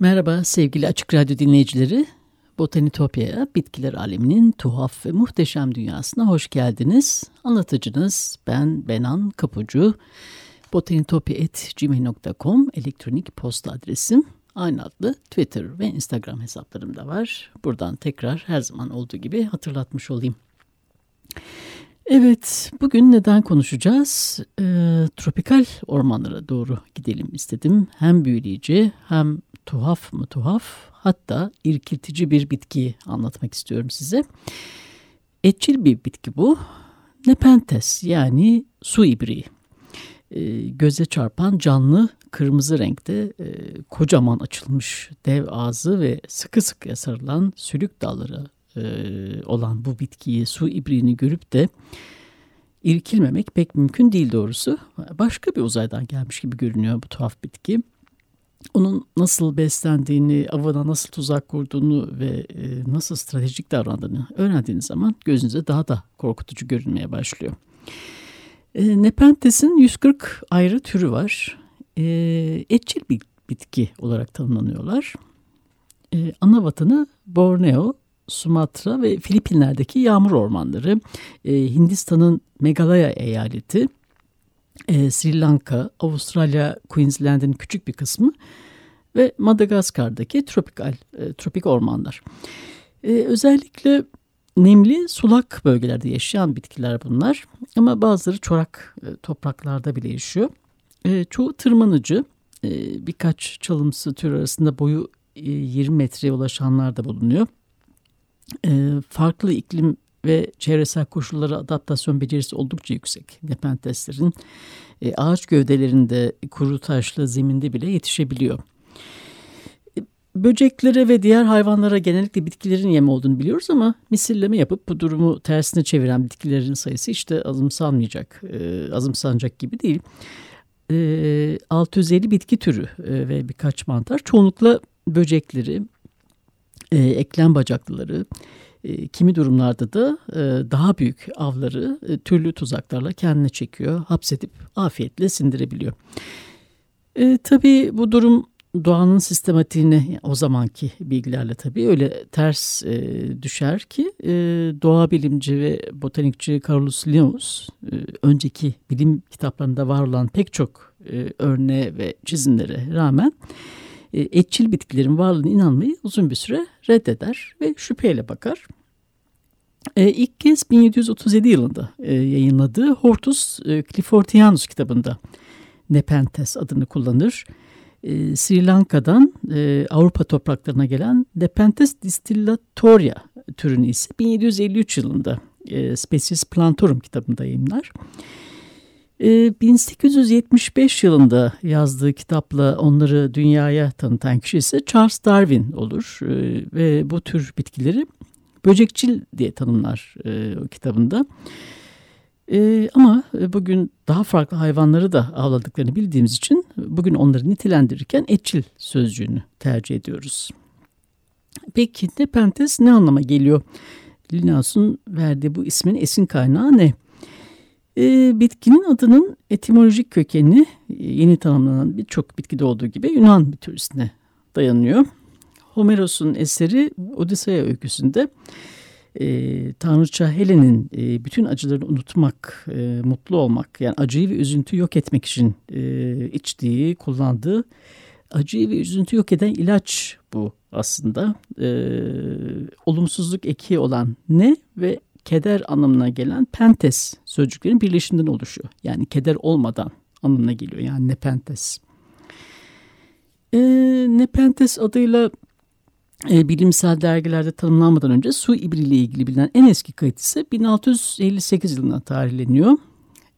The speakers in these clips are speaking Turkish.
Merhaba sevgili Açık Radyo dinleyicileri. Botanitopya'ya, bitkiler aleminin tuhaf ve muhteşem dünyasına hoş geldiniz. Anlatıcınız ben Benan Kapucu. botanitopya.gmail.com elektronik posta adresim. Aynı adlı Twitter ve Instagram hesaplarım da var. Buradan tekrar her zaman olduğu gibi hatırlatmış olayım. Evet, bugün neden konuşacağız? E, tropikal ormanlara doğru gidelim istedim. Hem büyüleyici hem tuhaf mı tuhaf hatta irkiltici bir bitkiyi anlatmak istiyorum size. Etçil bir bitki bu. Nepenthes yani su ibriği. E, göze çarpan canlı kırmızı renkte e, kocaman açılmış dev ağzı ve sıkı sıkıya sarılan sülük dalları e, olan bu bitkiyi su ibriğini görüp de irkilmemek pek mümkün değil doğrusu. Başka bir uzaydan gelmiş gibi görünüyor bu tuhaf bitki onun nasıl beslendiğini, avına nasıl tuzak kurduğunu ve e, nasıl stratejik davrandığını öğrendiğiniz zaman gözünüze daha da korkutucu görünmeye başlıyor. E, Nepentes'in 140 ayrı türü var. E, etçil bitki olarak tanımlanıyorlar. E, ana vatanı Borneo, Sumatra ve Filipinler'deki yağmur ormanları, e, Hindistan'ın Meghalaya eyaleti, e, Sri Lanka, Avustralya, Queensland'in küçük bir kısmı ve Madagaskar'daki tropikal e, tropik ormanlar. E, özellikle nemli sulak bölgelerde yaşayan bitkiler bunlar ama bazıları çorak e, topraklarda bile yaşıyor. E, çoğu tırmanıcı, e, birkaç çalımsı tür arasında boyu e, 20 metreye ulaşanlar da bulunuyor. E, farklı iklim ve çevresel koşullara adaptasyon becerisi oldukça yüksek nepenteslerin. E, ağaç gövdelerinde kuru taşlı zeminde bile yetişebiliyor. E, böceklere ve diğer hayvanlara genellikle bitkilerin yem olduğunu biliyoruz ama misilleme yapıp bu durumu tersine çeviren bitkilerin sayısı işte azımsanmayacak, e, azımsanacak gibi değil. E, 650 bitki türü e, ve birkaç mantar çoğunlukla böcekleri, e, eklem bacaklıları, e, kimi durumlarda da e, daha büyük avları e, türlü tuzaklarla kendine çekiyor, hapsedip afiyetle sindirebiliyor. E, tabii bu durum doğanın sistematiğine o zamanki bilgilerle tabii öyle ters e, düşer ki e, doğa bilimci ve botanikçi Carlos Linnaeus e, önceki bilim kitaplarında var olan pek çok e, örneğe ve çizimlere rağmen etçil bitkilerin varlığına inanmayı uzun bir süre reddeder ve şüpheyle bakar. E, ilk kez 1737 yılında e, yayınladığı Hortus e, Cliffortianus kitabında Nepenthes adını kullanır. E, Sri Lanka'dan e, Avrupa topraklarına gelen Nepenthes distillatoria türünü ise 1753 yılında e, Species Plantorum kitabında yayınlar. 1875 ee, yılında yazdığı kitapla onları dünyaya tanıtan kişi ise Charles Darwin olur ee, ve bu tür bitkileri böcekçil diye tanımlar e, o kitabında. Ee, ama bugün daha farklı hayvanları da avladıklarını bildiğimiz için bugün onları nitelendirirken etçil sözcüğünü tercih ediyoruz. Peki Nepenthes ne anlama geliyor? Linnaeus'un verdiği bu ismin esin kaynağı ne? E, bitkinin adının etimolojik kökeni e, yeni tanımlanan birçok bitkide olduğu gibi Yunan mitolojisine dayanıyor. Homeros'un eseri Odisea öyküsünde e, Tanrıça Helen'in e, bütün acılarını unutmak, e, mutlu olmak yani acıyı ve üzüntü yok etmek için e, içtiği, kullandığı acıyı ve üzüntü yok eden ilaç bu aslında. E, olumsuzluk eki olan ne ve keder anlamına gelen pentes sözcüklerin birleşiminden oluşuyor. Yani keder olmadan anlamına geliyor. Yani nepentes. E, nepentes adıyla e, bilimsel dergilerde tanımlanmadan önce su ibriyle ilgili bilinen en eski kayıt ise 1658 yılına tarihleniyor.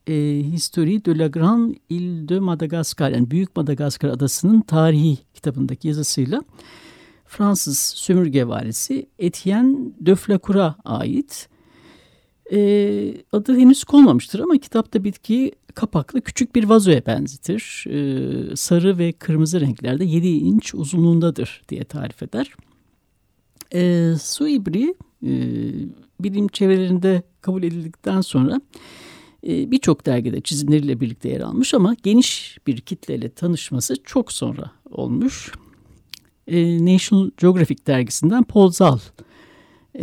E, History de la Grande Ile de Madagascar yani Büyük Madagaskar adasının tarihi kitabındaki yazısıyla Fransız sömürge valisi Etienne de Flacour'a ait. E, adı henüz konmamıştır ama kitapta bitkiyi kapaklı küçük bir vazoya benzetir. E, sarı ve kırmızı renklerde 7 inç uzunluğundadır diye tarif eder. E, su ibri e, bilim çevrelerinde kabul edildikten sonra e, birçok dergide çizimleriyle birlikte yer almış ama geniş bir kitleyle tanışması çok sonra olmuş. E, National Geographic dergisinden Paul Zal,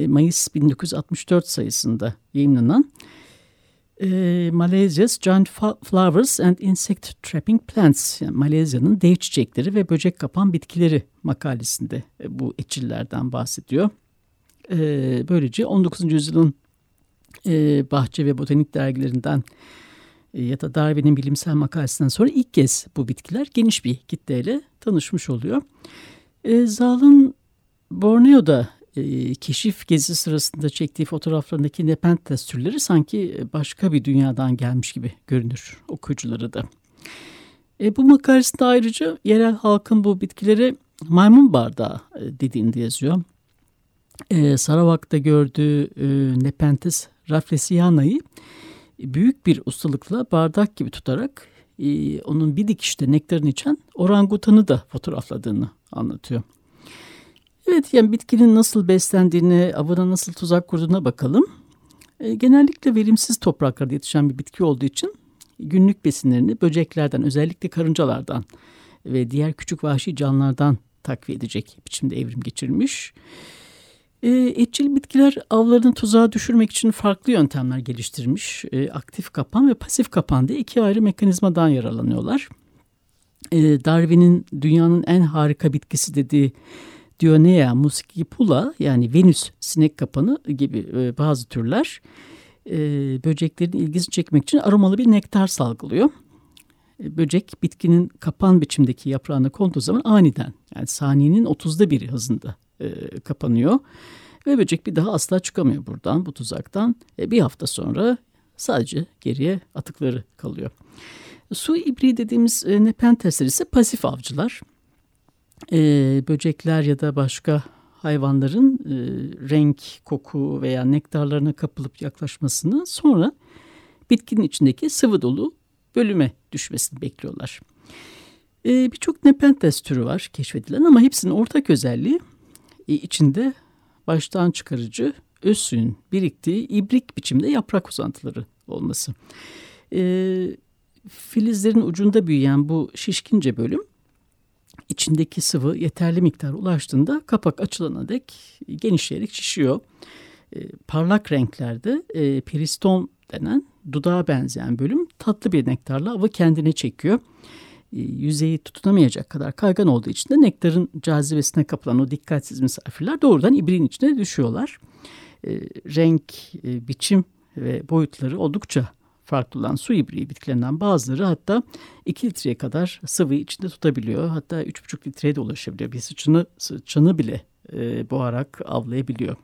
Mayıs 1964 sayısında yayınlanan e, Malaysia's Giant Flowers and Insect Trapping Plants, yani Malezya'nın dev çiçekleri ve böcek kapan bitkileri makalesinde e, bu etçillerden bahsediyor. E, böylece 19. yüzyılın e, bahçe ve botanik dergilerinden e, ya da Darwin'in bilimsel makalesinden sonra ilk kez bu bitkiler geniş bir kitleyle tanışmış oluyor. E, Zal'ın Borneo'da e, keşif gezisi sırasında çektiği fotoğraflarındaki Nepenthes türleri sanki başka bir dünyadan gelmiş gibi görünür okuyucuları da. E, bu makalesinde ayrıca yerel halkın bu bitkilere maymun bardağı e, dediğini yazıyor. E, Saravak'ta gördüğü e, Nepenthes raflesiana'yı büyük bir ustalıkla bardak gibi tutarak e, onun bir dikişte nektarını içen orangutanı da fotoğrafladığını anlatıyor. Evet yani bitkinin nasıl beslendiğine, avına nasıl tuzak kurduğuna bakalım. E, genellikle verimsiz topraklarda yetişen bir bitki olduğu için günlük besinlerini böceklerden özellikle karıncalardan ve diğer küçük vahşi canlılardan takviye edecek biçimde evrim geçirmiş. E, etçil bitkiler avlarını tuzağa düşürmek için farklı yöntemler geliştirmiş. E, aktif kapan ve pasif kapan diye iki ayrı mekanizmadan yararlanıyorlar. E, Darwin'in dünyanın en harika bitkisi dediği Dionea muscipula yani Venüs sinek kapanı gibi e, bazı türler e, böceklerin ilgisini çekmek için aromalı bir nektar salgılıyor. E, böcek bitkinin kapan biçimdeki yaprağına konduğu zaman aniden yani saniyenin 30'da biri hızında kapanıyor. Ve böcek bir daha asla çıkamıyor buradan bu tuzaktan. Bir hafta sonra sadece geriye atıkları kalıyor. Su ibri dediğimiz e, nepentesler ise pasif avcılar e, böcekler ya da başka hayvanların e, renk, koku veya nektarlarına kapılıp yaklaşmasını sonra bitkinin içindeki sıvı dolu bölüme düşmesini bekliyorlar. E, Birçok Nepenthes türü var keşfedilen ama hepsinin ortak özelliği e, içinde baştan çıkarıcı öz biriktiği ibrik biçimde yaprak uzantıları olması. E, filizlerin ucunda büyüyen bu şişkince bölüm içindeki sıvı yeterli miktar ulaştığında kapak açılana dek genişleyerek şişiyor. E, parlak renklerde e, peristom denen dudağa benzeyen bölüm tatlı bir nektarla avı kendine çekiyor. E, yüzeyi tutunamayacak kadar kaygan olduğu için de nektarın cazibesine kapılan o dikkatsiz misafirler doğrudan ibriğin içine düşüyorlar. E, renk, e, biçim ve boyutları oldukça farklı olan su ibriği bitkilerinden bazıları hatta 2 litreye kadar sıvıyı içinde tutabiliyor. Hatta 3,5 litreye de ulaşabiliyor. Bir sıçını, sıçını bile e, boğarak avlayabiliyor.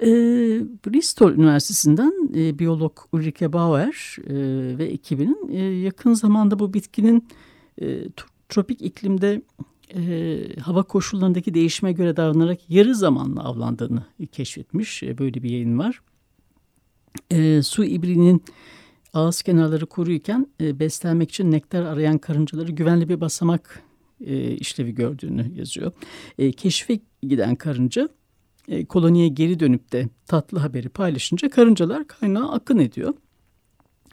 E, Bristol Üniversitesi'nden e, biyolog Ulrike Bauer e, ve ekibinin e, yakın zamanda bu bitkinin e, tropik iklimde e, hava koşullarındaki değişime göre davranarak yarı zamanlı avlandığını keşfetmiş. E, böyle bir yayın var e, su ibriğinin ağız kenarları kuruyken e, beslenmek için nektar arayan karıncaları güvenli bir basamak e, işlevi gördüğünü yazıyor. E, keşfe giden karınca e, koloniye geri dönüp de tatlı haberi paylaşınca karıncalar kaynağa akın ediyor.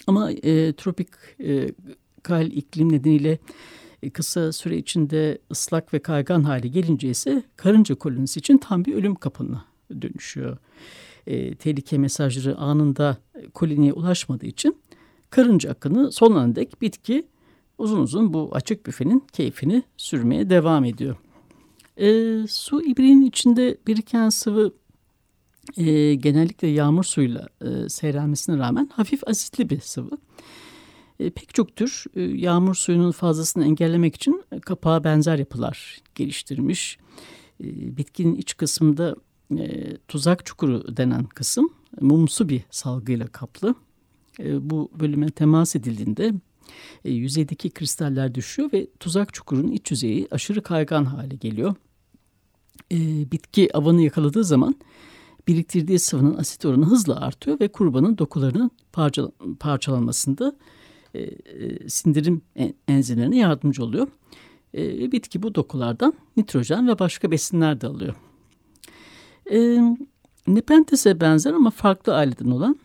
Ama e, tropik e, kal iklim nedeniyle e, kısa süre içinde ıslak ve kaygan hale gelince ise karınca kolonisi için tam bir ölüm kapına dönüşüyor e, tehlike mesajları anında koloniye ulaşmadığı için karınca akını sonuna dek bitki uzun uzun bu açık büfenin keyfini sürmeye devam ediyor. E, su ibriğinin içinde biriken sıvı e, genellikle yağmur suyuyla e, seyrelmesine rağmen hafif asitli bir sıvı. E, pek çok tür e, yağmur suyunun fazlasını engellemek için kapağa benzer yapılar geliştirmiş. E, bitkinin iç kısmında e, tuzak çukuru denen kısım mumsu bir salgıyla kaplı. E, bu bölüme temas edildiğinde e, yüzeydeki kristaller düşüyor ve tuzak çukurun iç yüzeyi aşırı kaygan hale geliyor. E, bitki avanı yakaladığı zaman biriktirdiği sıvının asit oranı hızla artıyor ve kurbanın dokularının parçal parçalanmasında e, e, sindirim enzimlerine yardımcı oluyor. Bitki bu dokulardan nitrojen ve başka besinler de alıyor. E, Nepentes'e benzer ama farklı aileden olan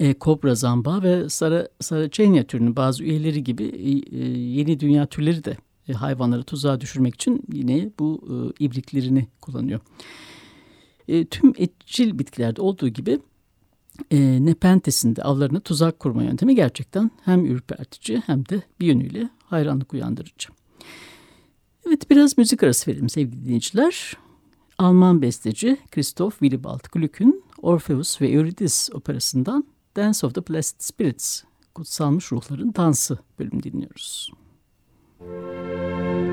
e, kobra zamba ve sara, saracenia türünün bazı üyeleri gibi e, e, yeni dünya türleri de e, hayvanları tuzağa düşürmek için yine bu e, ibriklerini kullanıyor. E, tüm etçil bitkilerde olduğu gibi e, Nepentes'in avlarına tuzak kurma yöntemi gerçekten hem ürpertici hem de bir yönüyle hayranlık uyandırıcı. Evet biraz müzik arası verelim sevgili dinleyiciler. Alman besteci Christoph Willibald Gluck'ün Orpheus ve Eurydice operasından Dance of the Blessed Spirits, Kutsalmış Ruhların Dansı bölüm dinliyoruz. Müzik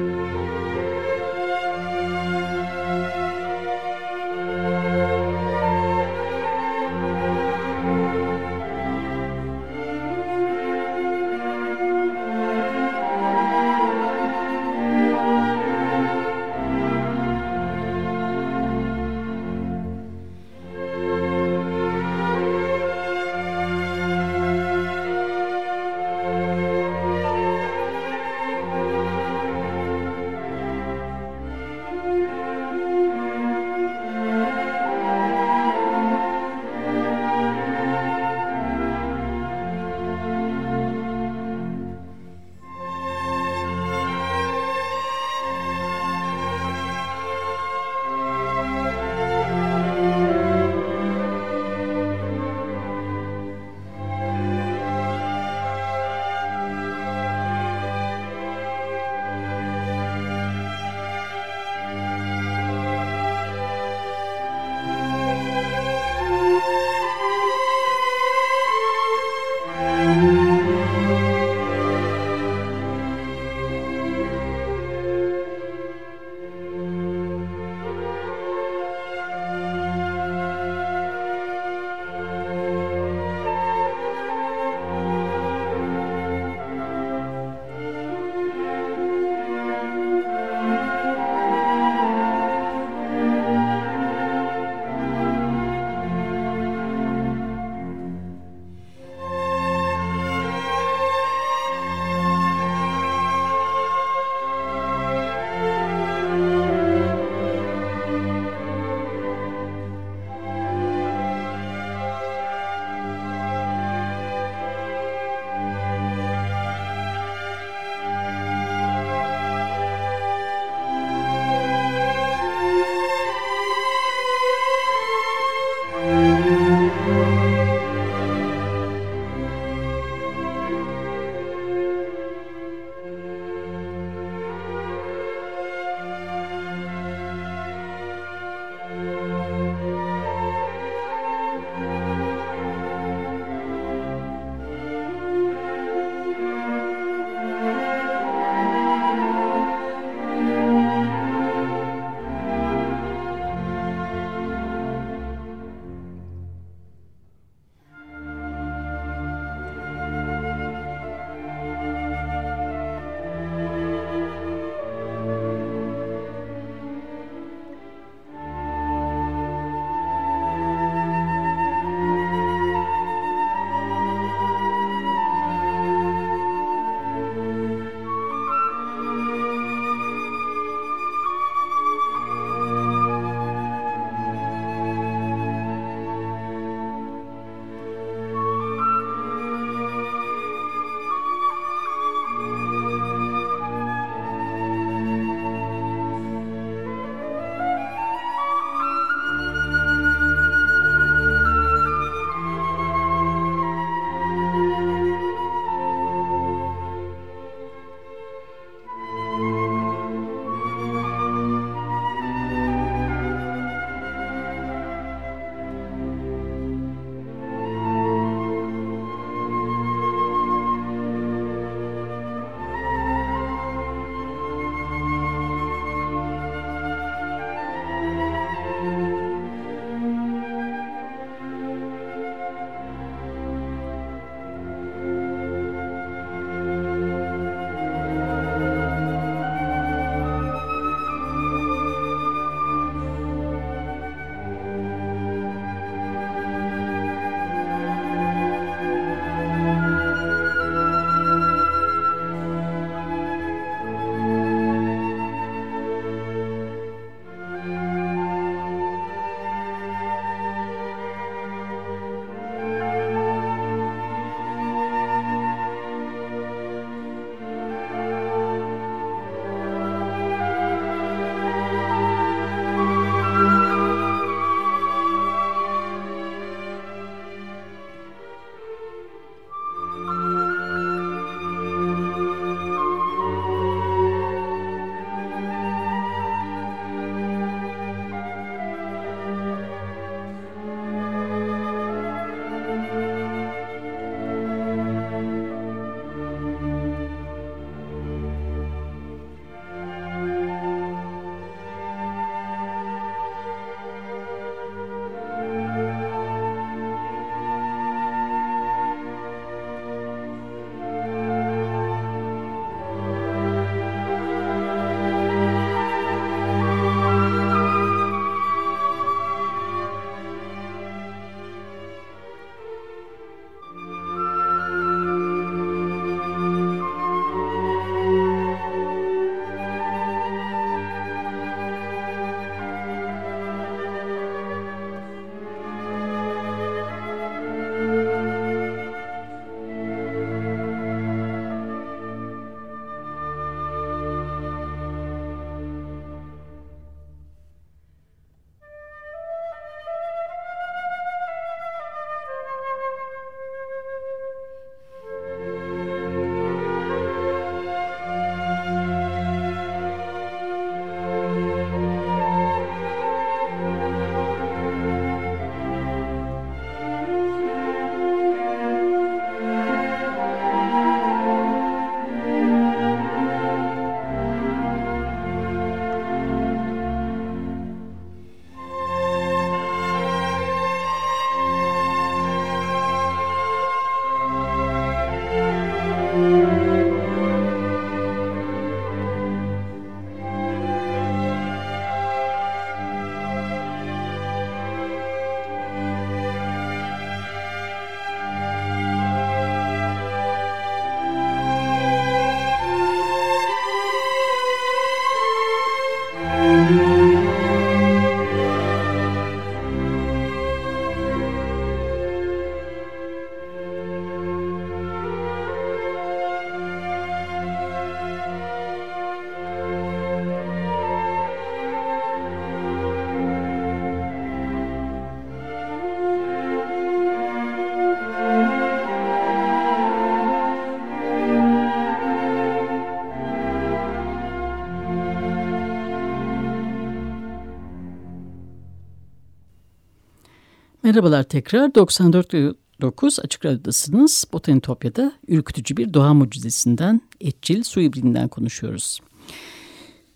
Merhabalar tekrar 94.9 Açık Radyo'dasınız. Botanitopya'da ürkütücü bir doğa mucizesinden, etçil su ibriğinden konuşuyoruz.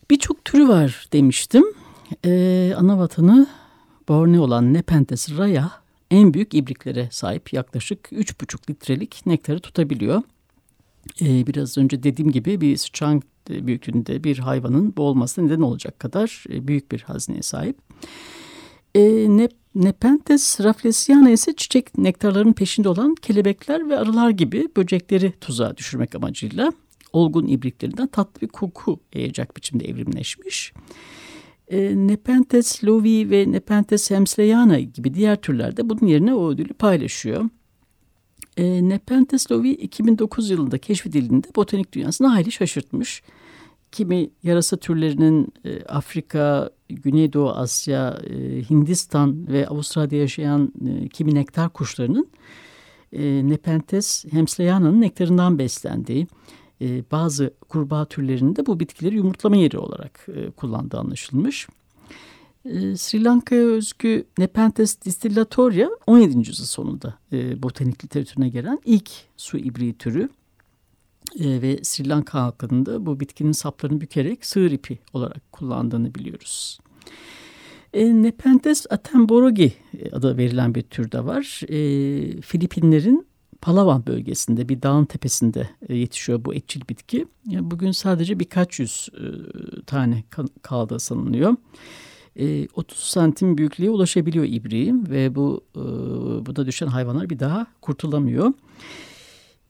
Birçok türü var demiştim. Ee, ana vatanı Borneo olan Nepenthes raya en büyük ibriklere sahip yaklaşık 3,5 litrelik nektarı tutabiliyor. Ee, biraz önce dediğim gibi bir sıçan büyüklüğünde bir hayvanın boğulmasına neden olacak kadar e, büyük bir hazineye sahip. E, Nep Nepenthes rafflesiana ise çiçek nektarlarının peşinde olan kelebekler ve arılar gibi böcekleri tuzağa düşürmek amacıyla olgun ibriklerinden tatlı bir koku yayacak biçimde evrimleşmiş. E, Nepenthes lovi ve Nepenthes hemsleyana gibi diğer türlerde bunun yerine o ödülü paylaşıyor. E, Nepenthes lovi 2009 yılında keşfedildiğinde botanik dünyasını hayli şaşırtmış. Kimi yarasa türlerinin e, Afrika, Güneydoğu Asya, e, Hindistan ve Avustralya'da yaşayan e, kimi nektar kuşlarının e, Nepenthes hemsleyana'nın nektarından beslendiği, e, bazı kurbağa türlerinin de bu bitkileri yumurtlama yeri olarak e, kullandığı anlaşılmış. E, Sri Lanka'ya özgü Nepenthes distillatoria 17. yüzyıl sonunda e, botanik literatürüne gelen ilk su ibriği türü e, ve Sri Lanka halkının da bu bitkinin saplarını bükerek sığır ipi olarak kullandığını biliyoruz. E, Nepenthes atemborogi adı verilen bir tür de var. E, Filipinlerin Palawan bölgesinde bir dağın tepesinde e, yetişiyor bu etçil bitki. Bugün sadece birkaç yüz e, tane kaldı sanılıyor. 30 e, santim büyüklüğe ulaşabiliyor ibriği ve bu bu da düşen hayvanlar bir daha kurtulamıyor.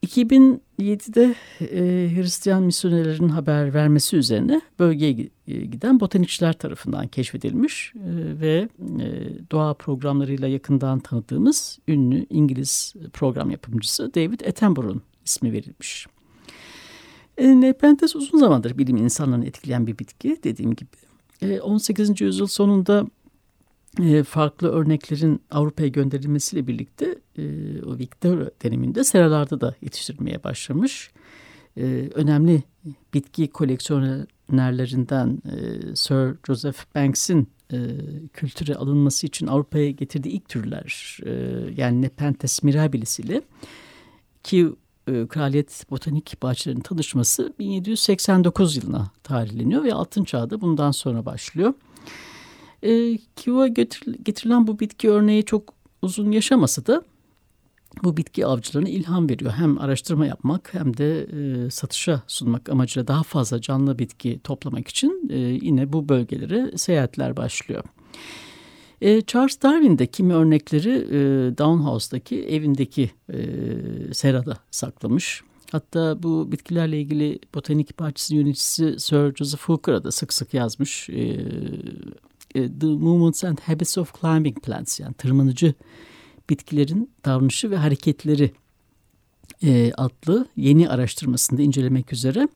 2007'de e, Hristiyan misyonerlerin haber vermesi üzerine bölgeye e, giden botanikçiler tarafından keşfedilmiş e, ve e, doğa programlarıyla yakından tanıdığımız ünlü İngiliz program yapımcısı David Attenborough'un ismi verilmiş. E, Nepenthes uzun zamandır bilim insanlarını etkileyen bir bitki dediğim gibi. E, 18. yüzyıl sonunda farklı örneklerin Avrupa'ya gönderilmesiyle birlikte e, o Victoria döneminde seralarda da yetiştirilmeye başlamış. E, önemli bitki koleksiyonerlerinden e, Sir Joseph Banks'in e, kültüre alınması için Avrupa'ya getirdiği ilk türler yani Nepenthes mirabilis ile ki Kraliyet Botanik Bahçelerinin tanışması 1789 yılına tarihleniyor ve Altın Çağ'da bundan sonra başlıyor. E, Kiva getirilen bu bitki örneği çok uzun yaşamasa da bu bitki avcılarına ilham veriyor. Hem araştırma yapmak hem de e, satışa sunmak amacıyla daha fazla canlı bitki toplamak için e, yine bu bölgelere seyahatler başlıyor. E, Charles Darwin de kimi örnekleri e, Downhouse'daki evindeki e, serada saklamış. Hatta bu bitkilerle ilgili botanik bahçesi yöneticisi Sir Joseph Hooker'a da sık sık yazmış. E, The Movements and Habits of Climbing Plants yani tırmanıcı bitkilerin davranışı ve hareketleri e, adlı yeni araştırmasında incelemek üzere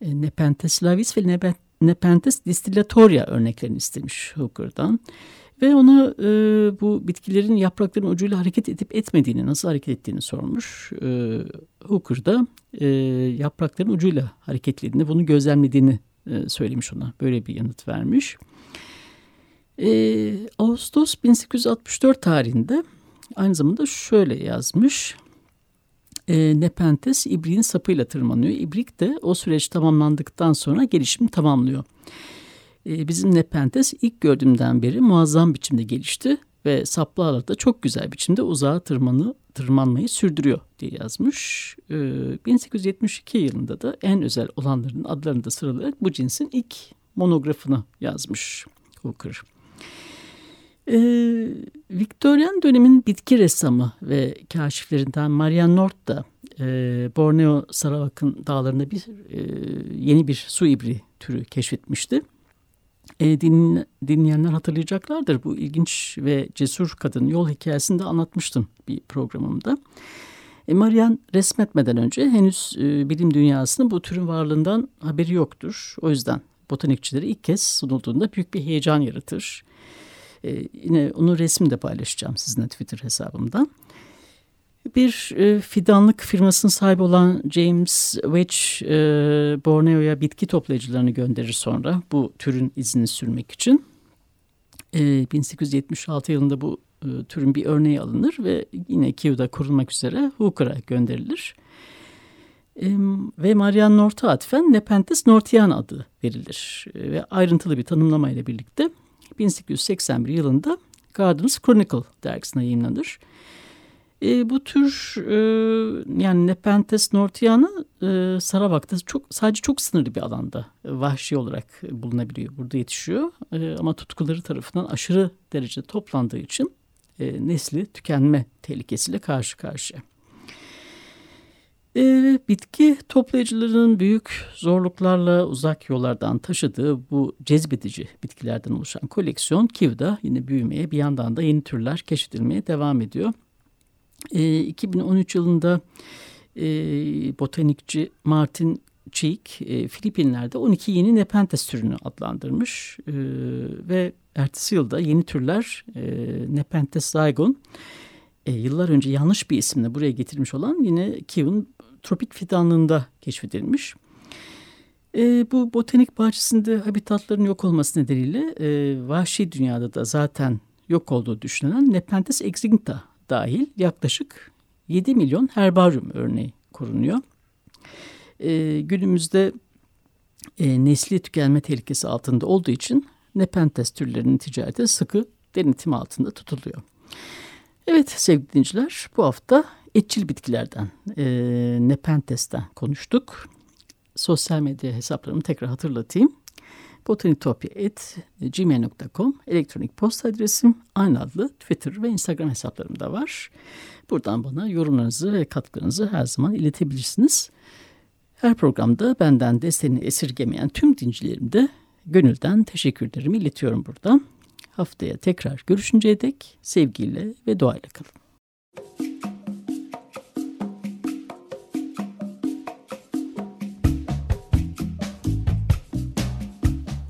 e, Nepenthes lavis ve Nepenthes distillatoria örneklerini istemiş Hooker'dan. Ve ona e, bu bitkilerin yaprakların ucuyla hareket edip etmediğini, nasıl hareket ettiğini sormuş. E, Hooker da e, yaprakların ucuyla hareketlediğini, bunu gözlemlediğini e, söylemiş ona. Böyle bir yanıt vermiş. E, Ağustos 1864 tarihinde aynı zamanda şöyle yazmış. E, Nepenthes ibriğin sapıyla tırmanıyor. İbrik de o süreç tamamlandıktan sonra gelişimi tamamlıyor. E, bizim Nepenthes ilk gördüğümden beri muazzam biçimde gelişti ve saplı da çok güzel biçimde uzağa tırmanı, tırmanmayı sürdürüyor diye yazmış. E, 1872 yılında da en özel olanların adlarını da sıralayarak bu cinsin ilk monografını yazmış Hooker. Ee, Victorian dönemin bitki ressamı ve kaşiflerinden Marian Nort da e, Borneo Sarawak'ın dağlarında bir e, yeni bir su ibri türü keşfetmişti. E, din, dinleyenler hatırlayacaklardır. Bu ilginç ve cesur kadın yol hikayesini de anlatmıştım bir programımda. E, Marian resmetmeden önce henüz e, bilim dünyasının bu türün varlığından haberi yoktur. O yüzden botanikçilere ilk kez sunulduğunda büyük bir heyecan yaratır. E, yine onun resmini de paylaşacağım sizinle Twitter hesabımdan. Bir e, fidanlık firmasının sahibi olan James Wedge e, Borneo'ya bitki toplayıcılarını gönderir sonra bu türün izini sürmek için. E, 1876 yılında bu e, türün bir örneği alınır ve yine Kiev'de korunmak üzere Hooker'a gönderilir. E, ve Marian North'a atfen Nepenthes nortiana adı verilir. E, ve ayrıntılı bir tanımlamayla birlikte 1881 yılında Gardens Chronicle dergisine yayınlanır. E, bu tür e, yani Nepenthes nortiana e, Saravak'ta çok sadece çok sınırlı bir alanda e, vahşi olarak bulunabiliyor. Burada yetişiyor e, ama tutkuları tarafından aşırı derece toplandığı için e, nesli tükenme tehlikesiyle karşı karşıya. E, bitki toplayıcıların büyük zorluklarla uzak yollardan taşıdığı bu cezbedici bitkilerden oluşan koleksiyon Kiv'da yine büyümeye bir yandan da yeni türler keşfedilmeye devam ediyor. E, 2013 yılında e, botanikçi Martin Cheek e, Filipinler'de 12 yeni Nepenthes türünü adlandırmış e, ve ertesi yılda yeni türler e, Nepenthes zygon e, yıllar önce yanlış bir isimle buraya getirmiş olan yine Kiv'in tropik fidanlığında keşfedilmiş. E, bu botanik bahçesinde habitatların yok olması nedeniyle e, vahşi dünyada da zaten yok olduğu düşünülen Nepenthes extincta dahil yaklaşık 7 milyon herbaryum örneği korunuyor. E, günümüzde e, nesli tükenme tehlikesi altında olduğu için Nepenthes türlerinin ticareti sıkı denetim altında tutuluyor. Evet sevgili dinleyiciler bu hafta etçil bitkilerden, e, Nepentes'ten konuştuk. Sosyal medya hesaplarımı tekrar hatırlatayım. botanitopya.gmail.com elektronik posta adresim aynı adlı Twitter ve Instagram hesaplarım da var. Buradan bana yorumlarınızı ve katkılarınızı her zaman iletebilirsiniz. Her programda benden desteğini esirgemeyen tüm dincilerim de gönülden teşekkürlerimi iletiyorum buradan. Haftaya tekrar görüşünceye dek sevgiyle ve duayla kalın.